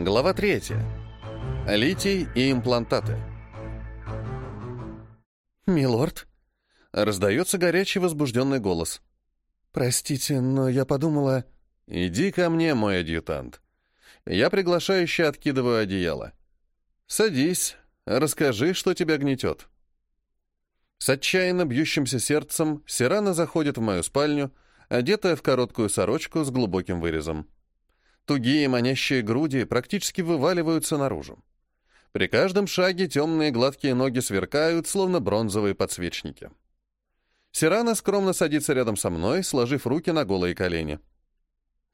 Глава 3. Литий и имплантаты. «Милорд?» — раздается горячий возбужденный голос. «Простите, но я подумала...» «Иди ко мне, мой адъютант». Я приглашающе откидываю одеяло. «Садись, расскажи, что тебя гнетет». С отчаянно бьющимся сердцем Сирана заходит в мою спальню, одетая в короткую сорочку с глубоким вырезом. Тугие манящие груди практически вываливаются наружу. При каждом шаге темные гладкие ноги сверкают, словно бронзовые подсвечники. Сирана скромно садится рядом со мной, сложив руки на голые колени.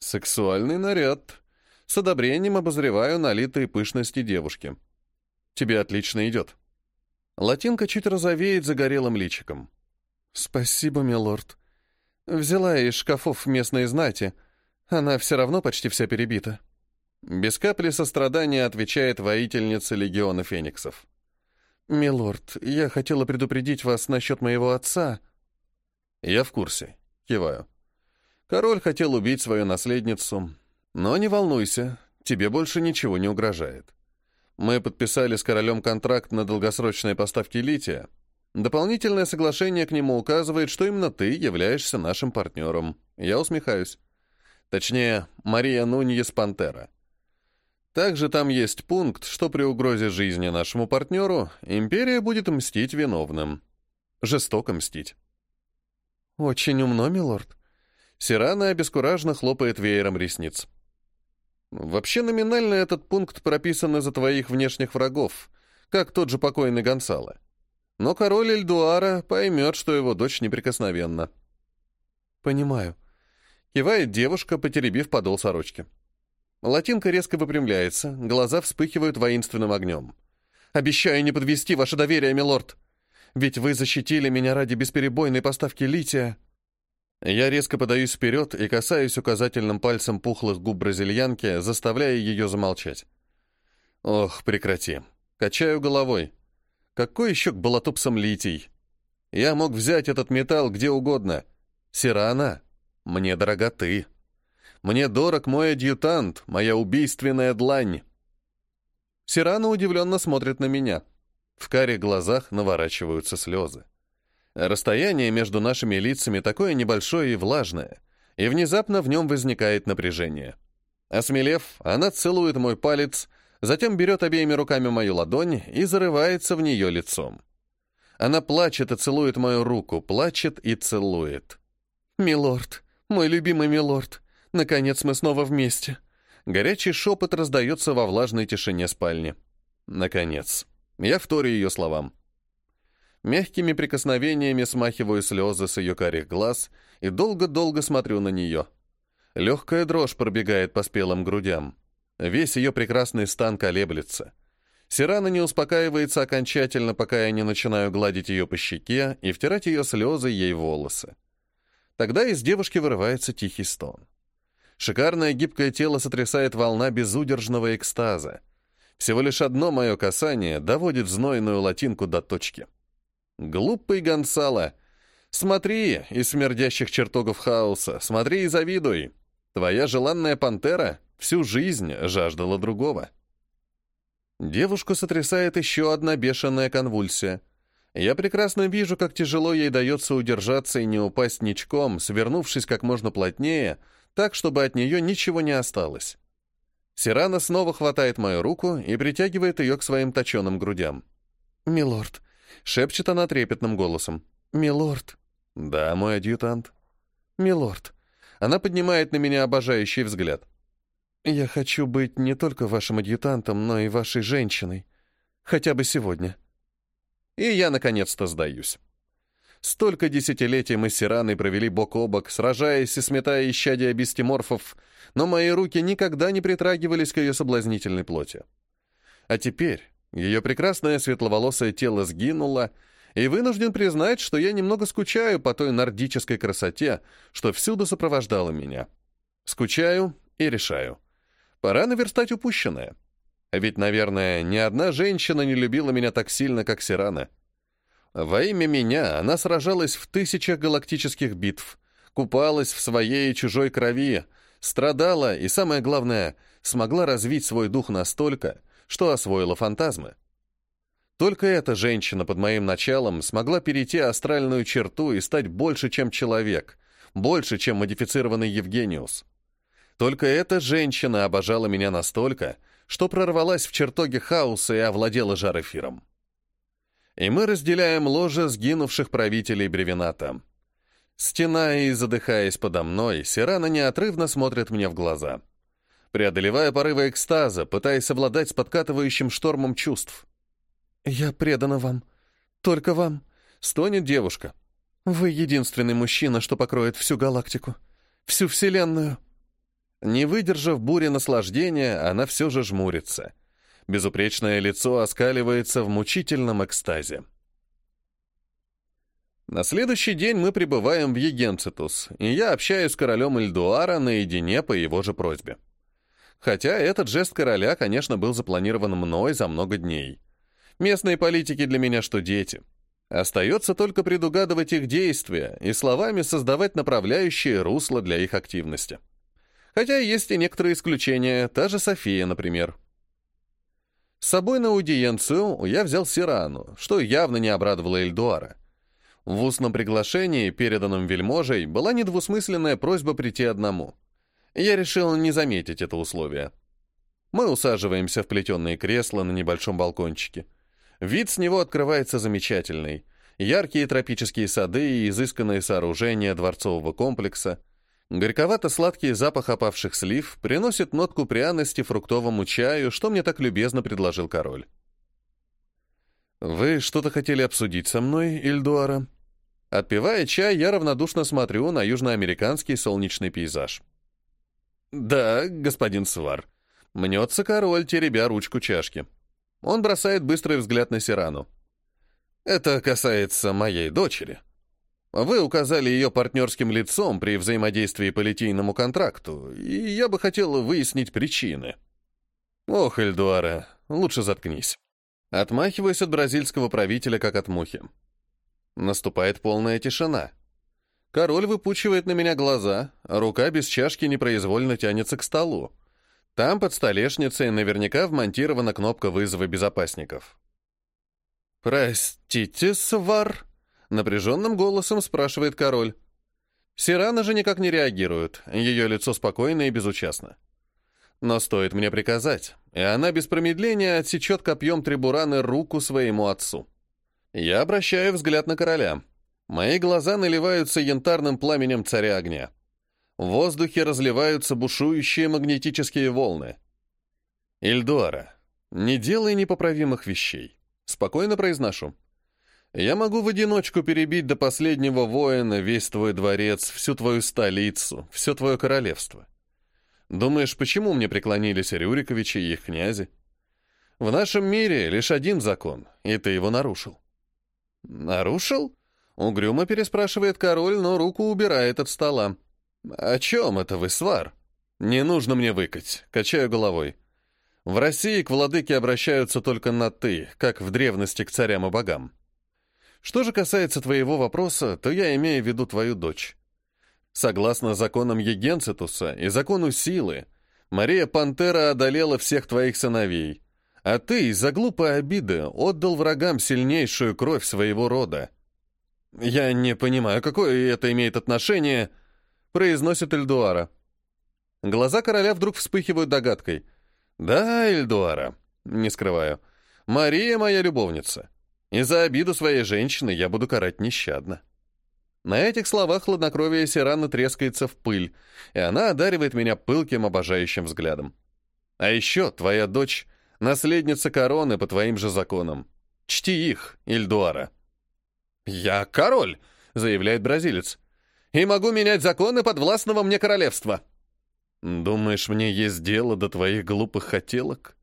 Сексуальный наряд. С одобрением обозреваю налитые пышности девушки. Тебе отлично идет. Латинка чуть розовеет загорелым личиком. «Спасибо, милорд. Взяла из шкафов местной знати, она все равно почти вся перебита. Без капли сострадания отвечает воительница легиона фениксов. «Милорд, я хотела предупредить вас насчет моего отца». «Я в курсе», — киваю. «Король хотел убить свою наследницу, но не волнуйся, тебе больше ничего не угрожает. Мы подписали с королем контракт на долгосрочные поставки лития. Дополнительное соглашение к нему указывает, что именно ты являешься нашим партнером. Я усмехаюсь. Точнее, Мария Нуньес Пантера. Также там есть пункт, что при угрозе жизни нашему партнеру империя будет мстить виновным. Жестоко мстить. «Очень умно, милорд». Сирана обескураженно хлопает веером ресниц. «Вообще номинально этот пункт прописан из-за твоих внешних врагов, как тот же покойный Гонсало. Но король Эльдуара поймет, что его дочь неприкосновенна». «Понимаю», Кивает девушка, потеребив подол сорочки. Латинка резко выпрямляется, глаза вспыхивают воинственным огнем. «Обещаю не подвести ваше доверие, милорд! Ведь вы защитили меня ради бесперебойной поставки лития!» Я резко подаюсь вперед и касаюсь указательным пальцем пухлых губ бразильянки, заставляя ее замолчать. «Ох, прекрати!» Качаю головой. «Какой еще к болотупсам литий? Я мог взять этот металл где угодно. Сирана, мне дорога ты. Мне дорог мой адъютант, моя убийственная длань. Сирана удивленно смотрит на меня. В карих глазах наворачиваются слезы. Расстояние между нашими лицами такое небольшое и влажное, и внезапно в нем возникает напряжение. Осмелев, она целует мой палец, затем берет обеими руками мою ладонь и зарывается в нее лицом. Она плачет и целует мою руку, плачет и целует. «Милорд, «Мой любимый милорд, наконец мы снова вместе». Горячий шепот раздается во влажной тишине спальни. Наконец. Я вторю ее словам. Мягкими прикосновениями смахиваю слезы с ее карих глаз и долго-долго смотрю на нее. Легкая дрожь пробегает по спелым грудям. Весь ее прекрасный стан колеблется. Сирана не успокаивается окончательно, пока я не начинаю гладить ее по щеке и втирать ее слезы ей волосы. Тогда из девушки вырывается тихий стон. Шикарное гибкое тело сотрясает волна безудержного экстаза. Всего лишь одно мое касание доводит знойную латинку до точки. Глупый Гонсало, смотри из смердящих чертогов хаоса, смотри и завидуй. Твоя желанная пантера всю жизнь жаждала другого. Девушку сотрясает еще одна бешеная конвульсия — я прекрасно вижу, как тяжело ей дается удержаться и не упасть ничком, свернувшись как можно плотнее, так, чтобы от нее ничего не осталось. Сирана снова хватает мою руку и притягивает ее к своим точеным грудям. «Милорд», — шепчет она трепетным голосом. «Милорд». «Да, мой адъютант». «Милорд». Она поднимает на меня обожающий взгляд. «Я хочу быть не только вашим адъютантом, но и вашей женщиной. Хотя бы сегодня». И я наконец-то сдаюсь. Столько десятилетий мы с Сираной провели бок о бок, сражаясь и сметая исчадия бестиморфов, но мои руки никогда не притрагивались к ее соблазнительной плоти. А теперь ее прекрасное светловолосое тело сгинуло, и вынужден признать, что я немного скучаю по той нордической красоте, что всюду сопровождала меня. Скучаю и решаю. Пора наверстать упущенное. Ведь, наверное, ни одна женщина не любила меня так сильно, как Сирана. Во имя меня она сражалась в тысячах галактических битв, купалась в своей и чужой крови, Страдала и, самое главное, смогла развить свой дух настолько, что освоила фантазмы. Только эта женщина под моим началом смогла перейти астральную черту и стать больше, чем человек, больше, чем модифицированный Евгениус. Только эта женщина обожала меня настолько, что прорвалась в чертоге хаоса и овладела жарэфиром. И мы разделяем ложе сгинувших правителей Бревената. Стена и задыхаясь подо мной, Сирана неотрывно смотрит мне в глаза. Преодолевая порывы экстаза, пытаясь совладать с подкатывающим штормом чувств. «Я предана вам. Только вам», — стонет девушка. «Вы единственный мужчина, что покроет всю галактику, всю Вселенную». Не выдержав бури наслаждения, она все же жмурится. Безупречное лицо оскаливается в мучительном экстазе. На следующий день мы прибываем в Егенцитус, и я общаюсь с королем Эльдуара наедине по его же просьбе. Хотя этот жест короля, конечно, был запланирован мной за много дней. Местные политики для меня что дети. Остается только предугадывать их действия и словами создавать направляющие русло для их активности. Хотя есть и некоторые исключения, та же София, например. С собой на аудиенцию я взял Сирану, что явно не обрадовало Эльдуара. В устном приглашении, переданном вельможей, была недвусмысленная просьба прийти одному. Я решил не заметить это условие. Мы усаживаемся в плетеные кресла на небольшом балкончике. Вид с него открывается замечательный. Яркие тропические сады и изысканные сооружения дворцового комплекса — Горьковато-сладкий запах опавших слив приносит нотку пряности фруктовому чаю, что мне так любезно предложил король. «Вы что-то хотели обсудить со мной, Ильдуара?» Отпивая чай, я равнодушно смотрю на южноамериканский солнечный пейзаж. «Да, господин Свар». Мнется король, теребя ручку чашки. Он бросает быстрый взгляд на Сирану. «Это касается моей дочери». Вы указали ее партнерским лицом при взаимодействии по литейному контракту, и я бы хотел выяснить причины. Ох, Эльдуара, лучше заткнись. Отмахиваюсь от бразильского правителя, как от мухи. Наступает полная тишина. Король выпучивает на меня глаза, рука без чашки непроизвольно тянется к столу. Там под столешницей наверняка вмонтирована кнопка вызова безопасников. «Простите, свар», Напряженным голосом спрашивает король. Сирана же никак не реагирует, ее лицо спокойно и безучастно. Но стоит мне приказать, и она без промедления отсечет копьем Трибураны руку своему отцу. Я обращаю взгляд на короля. Мои глаза наливаются янтарным пламенем царя огня. В воздухе разливаются бушующие магнетические волны. «Ильдуара, не делай непоправимых вещей», — спокойно произношу. Я могу в одиночку перебить до последнего воина весь твой дворец, всю твою столицу, все твое королевство. Думаешь, почему мне преклонились Рюриковичи и их князи? В нашем мире лишь один закон, и ты его нарушил. Нарушил? Угрюмо переспрашивает король, но руку убирает от стола. О чем это вы, свар? Не нужно мне выкать, качаю головой. В России к владыке обращаются только на «ты», как в древности к царям и богам. Что же касается твоего вопроса, то я имею в виду твою дочь. Согласно законам Егенцитуса и закону силы, Мария Пантера одолела всех твоих сыновей, а ты из-за глупой обиды отдал врагам сильнейшую кровь своего рода. Я не понимаю, какое это имеет отношение, произносит Эльдуара. Глаза короля вдруг вспыхивают догадкой. Да, Эльдуара, не скрываю. Мария моя любовница. И за обиду своей женщины я буду карать нещадно. На этих словах хладнокровие Сирана трескается в пыль, и она одаривает меня пылким обожающим взглядом. А еще твоя дочь — наследница короны по твоим же законам. Чти их, Ильдуара. «Я король», — заявляет бразилец, — «и могу менять законы подвластного мне королевства». «Думаешь, мне есть дело до твоих глупых хотелок?»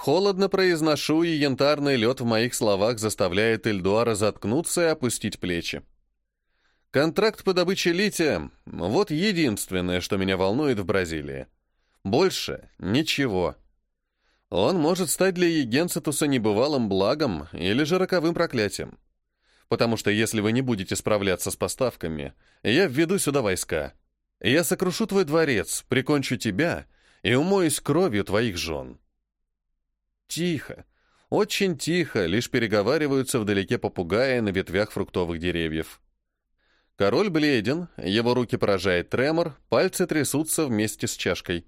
Холодно произношу, и янтарный лед в моих словах заставляет Эльдуара заткнуться и опустить плечи. Контракт по добыче лития — вот единственное, что меня волнует в Бразилии. Больше ничего. Он может стать для Егенцитуса небывалым благом или же роковым проклятием. Потому что если вы не будете справляться с поставками, я введу сюда войска. Я сокрушу твой дворец, прикончу тебя и умоюсь кровью твоих жен». Тихо, очень тихо, лишь переговариваются вдалеке попугаи на ветвях фруктовых деревьев. Король бледен, его руки поражает тремор, пальцы трясутся вместе с чашкой.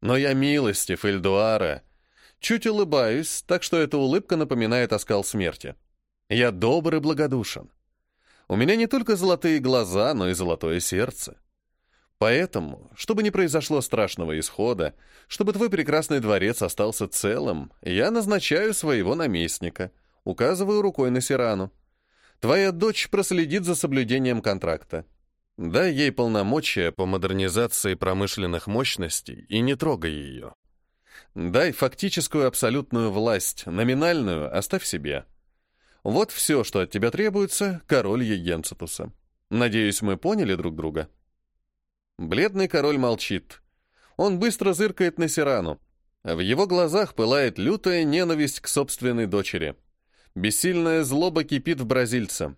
Но я милостив, Эльдуара. Чуть улыбаюсь, так что эта улыбка напоминает оскал смерти. Я добр и благодушен. У меня не только золотые глаза, но и золотое сердце. Поэтому, чтобы не произошло страшного исхода, чтобы твой прекрасный дворец остался целым, я назначаю своего наместника, указываю рукой на Сирану. Твоя дочь проследит за соблюдением контракта. Дай ей полномочия по модернизации промышленных мощностей и не трогай ее. Дай фактическую абсолютную власть, номинальную оставь себе. Вот все, что от тебя требуется, король Егенцитуса. Надеюсь, мы поняли друг друга?» Бледный король молчит. Он быстро зыркает на Сирану. В его глазах пылает лютая ненависть к собственной дочери. Бессильная злоба кипит в бразильце.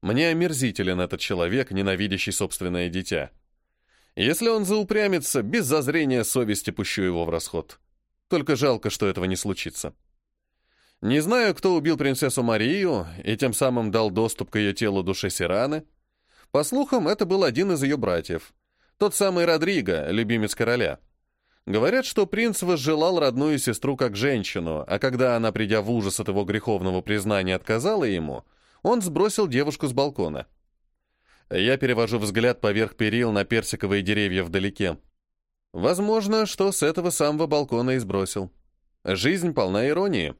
Мне омерзителен этот человек, ненавидящий собственное дитя. Если он заупрямится, без зазрения совести пущу его в расход. Только жалко, что этого не случится. Не знаю, кто убил принцессу Марию и тем самым дал доступ к ее телу душе Сираны. По слухам, это был один из ее братьев. Тот самый Родриго, любимец короля. Говорят, что принц возжелал родную сестру как женщину, а когда она, придя в ужас от его греховного признания, отказала ему, он сбросил девушку с балкона. Я перевожу взгляд поверх перил на персиковые деревья вдалеке. Возможно, что с этого самого балкона и сбросил. Жизнь полна иронии.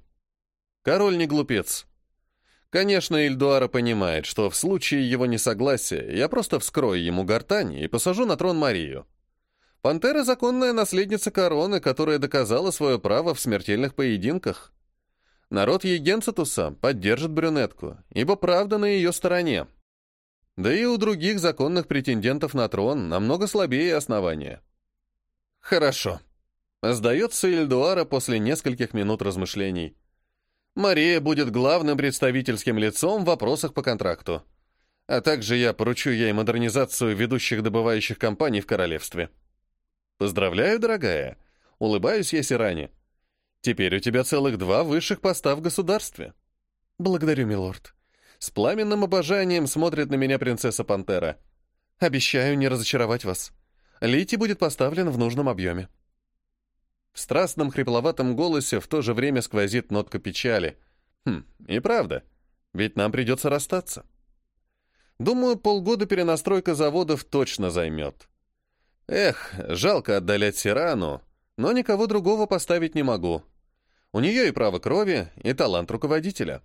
Король не глупец. Конечно, Ильдуара понимает, что в случае его несогласия я просто вскрою ему гортань и посажу на трон Марию. Пантера — законная наследница короны, которая доказала свое право в смертельных поединках. Народ Егенцитуса поддержит брюнетку, ибо правда на ее стороне. Да и у других законных претендентов на трон намного слабее основания. Хорошо. Сдается Ильдуара после нескольких минут размышлений. Мария будет главным представительским лицом в вопросах по контракту. А также я поручу ей модернизацию ведущих добывающих компаний в королевстве. Поздравляю, дорогая. Улыбаюсь я Сиране. Теперь у тебя целых два высших поста в государстве. Благодарю, милорд. С пламенным обожанием смотрит на меня принцесса Пантера. Обещаю не разочаровать вас. Лити будет поставлен в нужном объеме. В страстном хрипловатом голосе в то же время сквозит нотка печали. Хм, и правда, ведь нам придется расстаться. Думаю, полгода перенастройка заводов точно займет. Эх, жалко отдалять Сирану, но никого другого поставить не могу. У нее и право крови, и талант руководителя.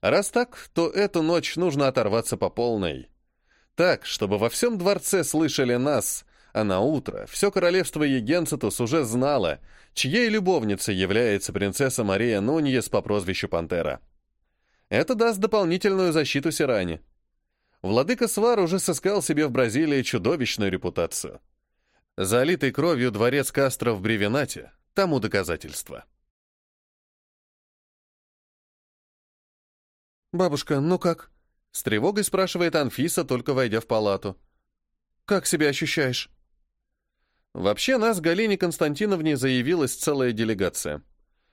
Раз так, то эту ночь нужно оторваться по полной. Так, чтобы во всем дворце слышали нас, а на утро все королевство Егенцитус уже знало, чьей любовницей является принцесса Мария Нуньес по прозвищу Пантера. Это даст дополнительную защиту Сиране. Владыка Свар уже сыскал себе в Бразилии чудовищную репутацию. Залитый кровью дворец Кастро в Бревенате — тому доказательство. «Бабушка, ну как?» — с тревогой спрашивает Анфиса, только войдя в палату. «Как себя ощущаешь?» Вообще нас Галине Константиновне заявилась целая делегация.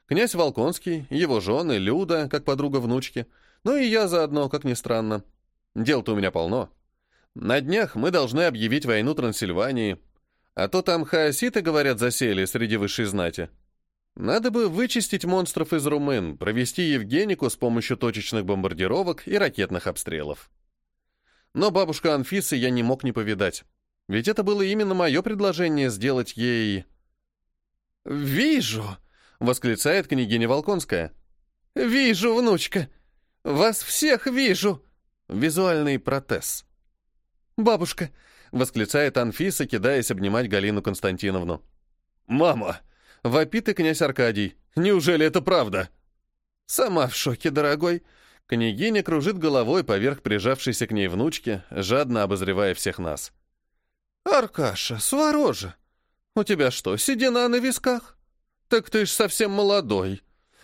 Князь Волконский, его жены, Люда, как подруга внучки, ну и я заодно, как ни странно. Дел-то у меня полно. На днях мы должны объявить войну Трансильвании, а то там хаоситы, говорят, засели среди высшей знати. Надо бы вычистить монстров из румын, провести Евгенику с помощью точечных бомбардировок и ракетных обстрелов. Но бабушка Анфисы я не мог не повидать. Ведь это было именно мое предложение сделать ей... «Вижу!» — восклицает княгиня Волконская. «Вижу, внучка! Вас всех вижу!» Визуальный протез. «Бабушка!» — восклицает Анфиса, кидаясь обнимать Галину Константиновну. «Мама!» — вопит и князь Аркадий. «Неужели это правда?» «Сама в шоке, дорогой!» Княгиня кружит головой поверх прижавшейся к ней внучки, жадно обозревая всех нас. «Аркаша, сворожа, у тебя что, седина на висках? Так ты ж совсем молодой.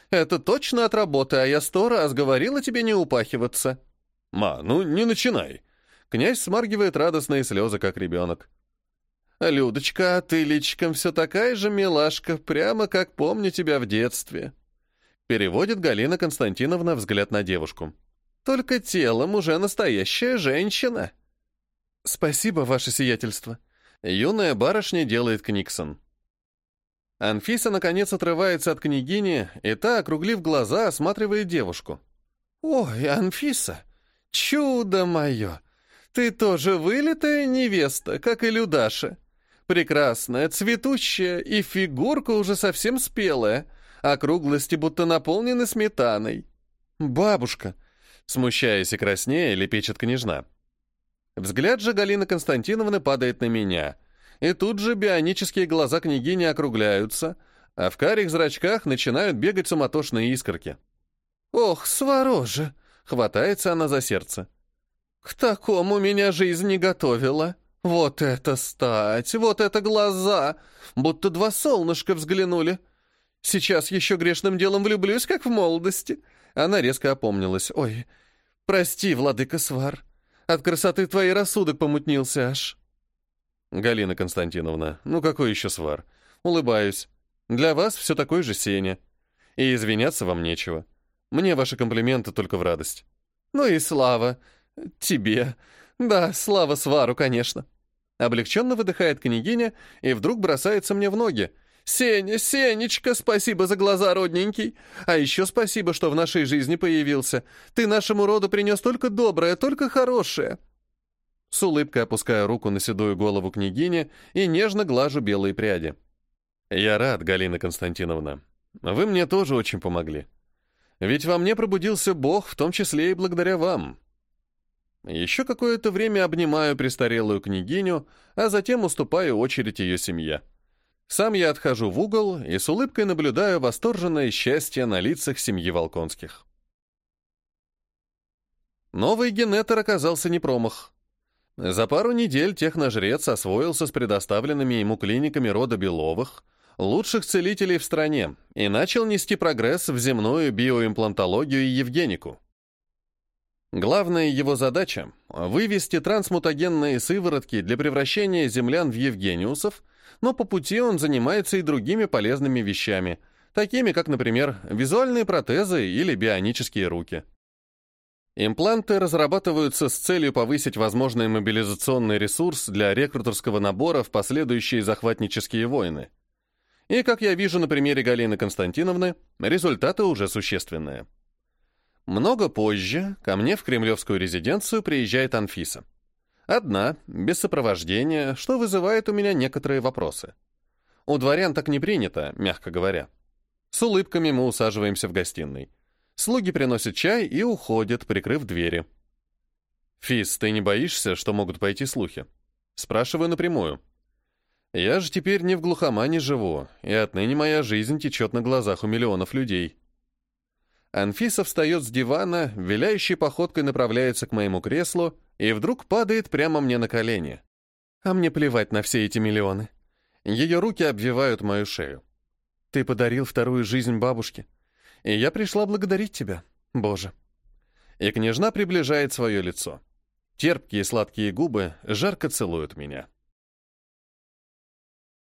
Это точно от работы, а я сто раз говорила тебе не упахиваться». «Ма, ну не начинай». Князь смаргивает радостные слезы, как ребенок. «Людочка, а ты личиком все такая же милашка, прямо как помню тебя в детстве». Переводит Галина Константиновна взгляд на девушку. «Только телом уже настоящая женщина». «Спасибо, ваше сиятельство». Юная барышня делает книксон. Анфиса, наконец, отрывается от княгини, и та, округлив глаза, осматривает девушку. «Ой, Анфиса, чудо мое! Ты тоже вылитая невеста, как и Людаша. Прекрасная, цветущая, и фигурка уже совсем спелая, округлости будто наполнены сметаной. Бабушка!» Смущаясь и краснея, лепечет княжна. Взгляд же Галины Константиновны падает на меня — и тут же бионические глаза княгини округляются, а в карих зрачках начинают бегать суматошные искорки. «Ох, свороже!» — хватается она за сердце. «К такому меня жизнь не готовила. Вот это стать, вот это глаза! Будто два солнышка взглянули. Сейчас еще грешным делом влюблюсь, как в молодости». Она резко опомнилась. «Ой, прости, владыка Свар, от красоты твоей рассудок помутнился аж». «Галина Константиновна, ну какой еще свар? Улыбаюсь. Для вас все такой же Сеня. И извиняться вам нечего. Мне ваши комплименты только в радость». «Ну и слава. Тебе. Да, слава свару, конечно». Облегченно выдыхает княгиня и вдруг бросается мне в ноги. «Сеня, Сенечка, спасибо за глаза, родненький. А еще спасибо, что в нашей жизни появился. Ты нашему роду принес только доброе, только хорошее». С улыбкой опускаю руку на седую голову княгини и нежно глажу белые пряди. «Я рад, Галина Константиновна. Вы мне тоже очень помогли. Ведь во мне пробудился Бог, в том числе и благодаря вам». Еще какое-то время обнимаю престарелую княгиню, а затем уступаю очередь ее семье. Сам я отхожу в угол и с улыбкой наблюдаю восторженное счастье на лицах семьи Волконских. Новый генетер оказался не промах. За пару недель техножрец освоился с предоставленными ему клиниками рода Беловых, лучших целителей в стране, и начал нести прогресс в земную биоимплантологию и евгенику. Главная его задача — вывести трансмутагенные сыворотки для превращения землян в евгениусов, но по пути он занимается и другими полезными вещами, такими как, например, визуальные протезы или бионические руки. Импланты разрабатываются с целью повысить возможный мобилизационный ресурс для рекрутерского набора в последующие захватнические войны. И, как я вижу на примере Галины Константиновны, результаты уже существенные. Много позже ко мне в кремлевскую резиденцию приезжает Анфиса. Одна, без сопровождения, что вызывает у меня некоторые вопросы. У дворян так не принято, мягко говоря. С улыбками мы усаживаемся в гостиной. Слуги приносят чай и уходят, прикрыв двери. «Фис, ты не боишься, что могут пойти слухи?» Спрашиваю напрямую. «Я же теперь не в глухомане живу, и отныне моя жизнь течет на глазах у миллионов людей». Анфиса встает с дивана, виляющей походкой направляется к моему креслу и вдруг падает прямо мне на колени. А мне плевать на все эти миллионы. Ее руки обвивают мою шею. Ты подарил вторую жизнь бабушке. И я пришла благодарить тебя, Боже». И княжна приближает свое лицо. Терпкие сладкие губы жарко целуют меня.